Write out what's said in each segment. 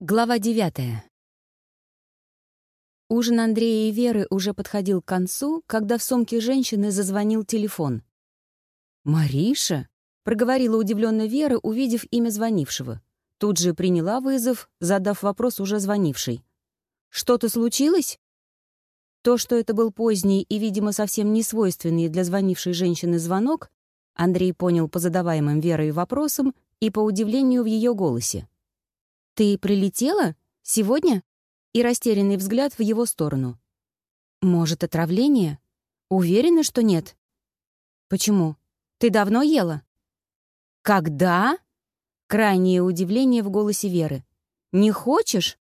Глава девятая. Ужин Андрея и Веры уже подходил к концу, когда в сумке женщины зазвонил телефон. «Мариша?» — проговорила удивленно Вера, увидев имя звонившего. Тут же приняла вызов, задав вопрос уже звонившей. «Что-то случилось?» То, что это был поздний и, видимо, совсем не свойственный для звонившей женщины звонок, Андрей понял по задаваемым Верой вопросам и по удивлению в ее голосе. «Ты прилетела? Сегодня?» И растерянный взгляд в его сторону. «Может, отравление? Уверена, что нет?» «Почему? Ты давно ела?» «Когда?» Крайнее удивление в голосе Веры. «Не хочешь?»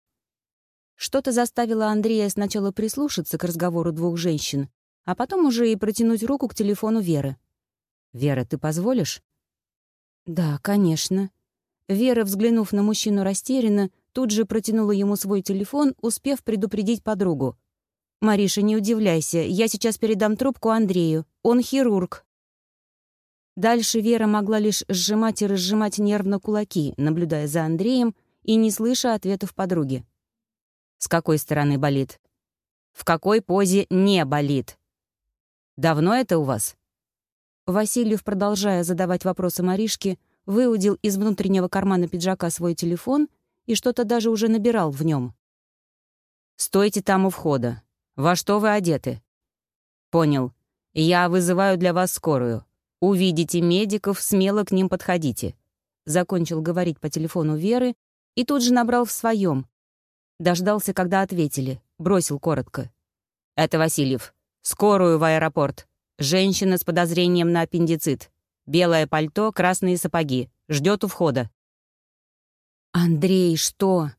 Что-то заставило Андрея сначала прислушаться к разговору двух женщин, а потом уже и протянуть руку к телефону Веры. «Вера, ты позволишь?» «Да, конечно», Вера, взглянув на мужчину растерянно, тут же протянула ему свой телефон, успев предупредить подругу. «Мариша, не удивляйся, я сейчас передам трубку Андрею. Он хирург». Дальше Вера могла лишь сжимать и разжимать нервно кулаки, наблюдая за Андреем и не слыша ответов подруги. «С какой стороны болит?» «В какой позе не болит?» «Давно это у вас?» Васильев, продолжая задавать вопросы Маришке, выудил из внутреннего кармана пиджака свой телефон и что-то даже уже набирал в нем. «Стойте там у входа. Во что вы одеты?» «Понял. Я вызываю для вас скорую. Увидите медиков, смело к ним подходите». Закончил говорить по телефону Веры и тут же набрал в своем. Дождался, когда ответили. Бросил коротко. «Это Васильев. Скорую в аэропорт. Женщина с подозрением на аппендицит. Белое пальто, красные сапоги. Ждет у входа. «Андрей, что?»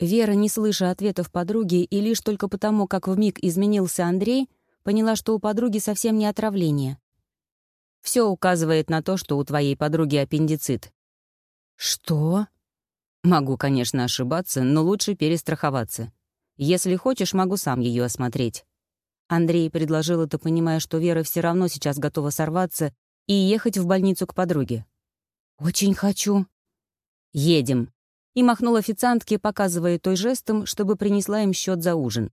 Вера, не слыша ответов подруги, и лишь только потому, как вмиг изменился Андрей, поняла, что у подруги совсем не отравление. Все указывает на то, что у твоей подруги аппендицит. «Что?» «Могу, конечно, ошибаться, но лучше перестраховаться. Если хочешь, могу сам ее осмотреть». Андрей предложил это, понимая, что Вера все равно сейчас готова сорваться и ехать в больницу к подруге. «Очень хочу». «Едем», и махнул официантке, показывая той жестом, чтобы принесла им счет за ужин.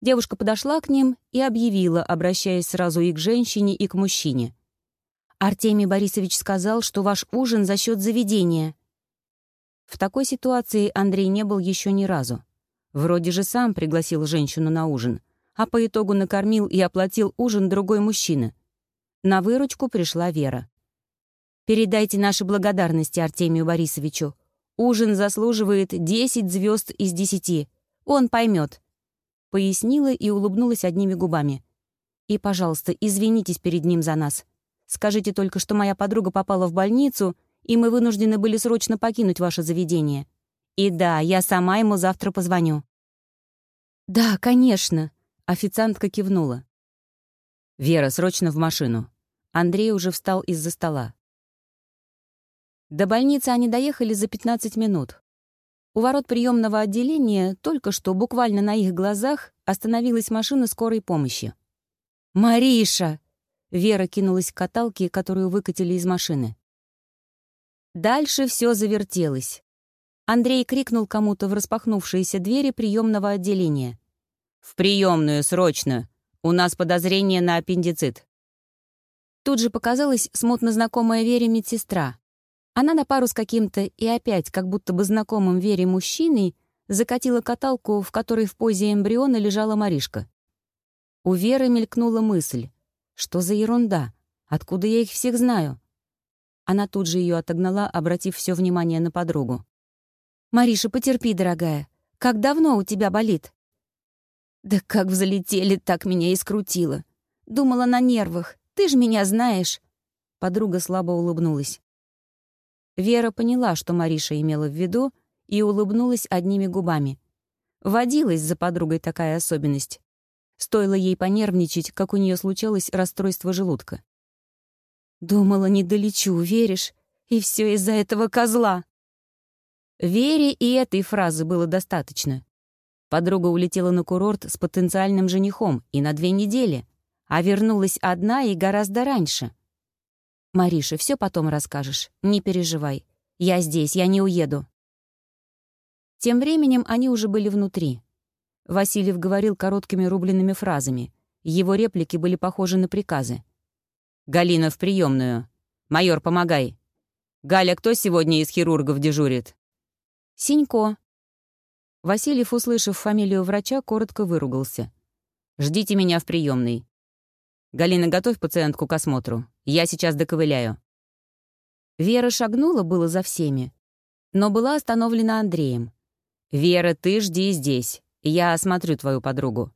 Девушка подошла к ним и объявила, обращаясь сразу и к женщине, и к мужчине. «Артемий Борисович сказал, что ваш ужин за счет заведения». В такой ситуации Андрей не был еще ни разу. Вроде же сам пригласил женщину на ужин, а по итогу накормил и оплатил ужин другой мужчина. На выручку пришла Вера. «Передайте наши благодарности Артемию Борисовичу. Ужин заслуживает 10 звезд из 10. Он поймет. Пояснила и улыбнулась одними губами. «И, пожалуйста, извинитесь перед ним за нас. Скажите только, что моя подруга попала в больницу, и мы вынуждены были срочно покинуть ваше заведение. И да, я сама ему завтра позвоню». «Да, конечно», — официантка кивнула. «Вера, срочно в машину». Андрей уже встал из-за стола. До больницы они доехали за 15 минут. У ворот приемного отделения только что, буквально на их глазах, остановилась машина скорой помощи. «Мариша!» Вера кинулась к каталке, которую выкатили из машины. Дальше все завертелось. Андрей крикнул кому-то в распахнувшиеся двери приемного отделения. «В приемную, срочно! У нас подозрение на аппендицит». Тут же показалась смутно знакомая Вере медсестра. Она на пару с каким-то и опять как будто бы знакомым Вере мужчиной закатила каталку, в которой в позе эмбриона лежала Маришка. У Веры мелькнула мысль. Что за ерунда? Откуда я их всех знаю? Она тут же ее отогнала, обратив все внимание на подругу. «Мариша, потерпи, дорогая. Как давно у тебя болит?» Да как взлетели, так меня и скрутило. Думала на нервах. Ты ж меня знаешь. Подруга слабо улыбнулась. Вера поняла, что Мариша имела в виду, и улыбнулась одними губами. Водилась за подругой такая особенность. Стоило ей понервничать, как у нее случалось расстройство желудка. «Думала, не долечу, веришь? И все из-за этого козла!» Вере и этой фразы было достаточно. Подруга улетела на курорт с потенциальным женихом и на две недели, а вернулась одна и гораздо раньше. «Мариша, все потом расскажешь, не переживай. Я здесь, я не уеду». Тем временем они уже были внутри. Васильев говорил короткими рубленными фразами. Его реплики были похожи на приказы. «Галина в приемную. Майор, помогай. Галя, кто сегодня из хирургов дежурит?» «Синько». Васильев, услышав фамилию врача, коротко выругался. «Ждите меня в приемной. Галина, готовь пациентку к осмотру. Я сейчас доковыляю». Вера шагнула было за всеми, но была остановлена Андреем. «Вера, ты жди здесь. Я осмотрю твою подругу.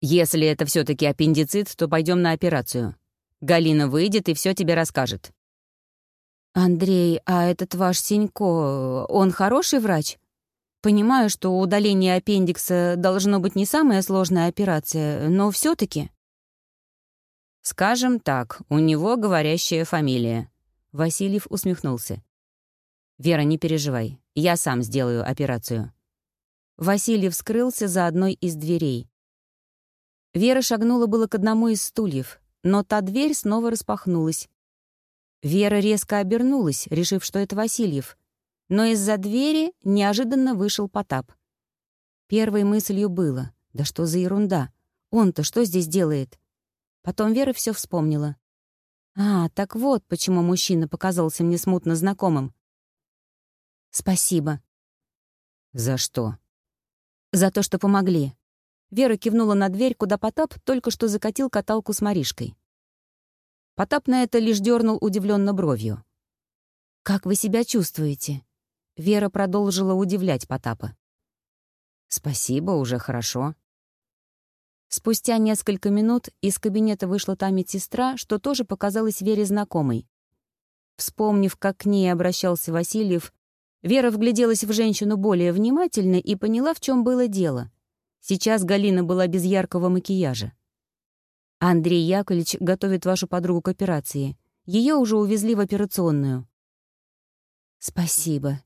Если это все таки аппендицит, то пойдем на операцию. Галина выйдет и все тебе расскажет». «Андрей, а этот ваш Синько, он хороший врач? Понимаю, что удаление аппендикса должно быть не самая сложная операция, но все таки «Скажем так, у него говорящая фамилия». Васильев усмехнулся. «Вера, не переживай. Я сам сделаю операцию». Васильев скрылся за одной из дверей. Вера шагнула было к одному из стульев, но та дверь снова распахнулась. Вера резко обернулась, решив, что это Васильев, но из-за двери неожиданно вышел Потап. Первой мыслью было, да что за ерунда, он-то что здесь делает? Потом Вера все вспомнила. А, так вот, почему мужчина показался мне смутно знакомым. «Спасибо». «За что?» «За то, что помогли». Вера кивнула на дверь, куда Потап только что закатил каталку с Маришкой. Потап на это лишь дернул удивленно бровью. «Как вы себя чувствуете?» Вера продолжила удивлять Потапа. «Спасибо, уже хорошо». Спустя несколько минут из кабинета вышла та медсестра, что тоже показалась Вере знакомой. Вспомнив, как к ней обращался Васильев, Вера вгляделась в женщину более внимательно и поняла, в чем было дело. Сейчас Галина была без яркого макияжа. «Андрей Яковлевич готовит вашу подругу к операции. Ее уже увезли в операционную». «Спасибо».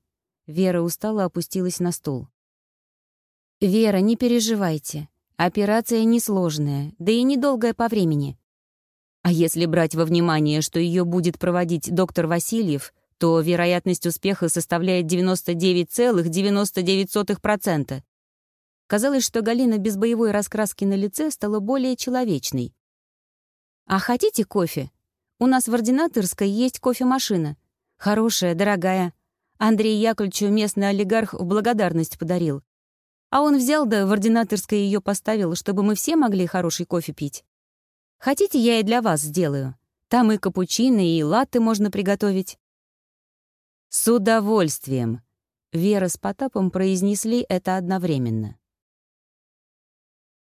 Вера устало опустилась на стул. «Вера, не переживайте. Операция несложная, да и недолгая по времени. А если брать во внимание, что ее будет проводить доктор Васильев, то вероятность успеха составляет 99,99%. Казалось, что Галина без боевой раскраски на лице стала более человечной. «А хотите кофе? У нас в ординаторской есть кофемашина. Хорошая, дорогая. Андрей Яковлевичу местный олигарх в благодарность подарил. А он взял да в ординаторской ее поставил, чтобы мы все могли хороший кофе пить. Хотите, я и для вас сделаю? Там и капучино, и латте можно приготовить. «С удовольствием!» Вера с Потапом произнесли это одновременно.